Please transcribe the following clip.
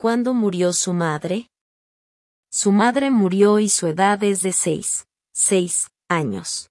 ¿Cuándo murió su madre? Su madre murió y su edad es de seis, seis años.